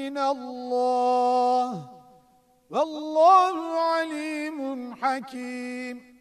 من الله. والله عليم حكيم.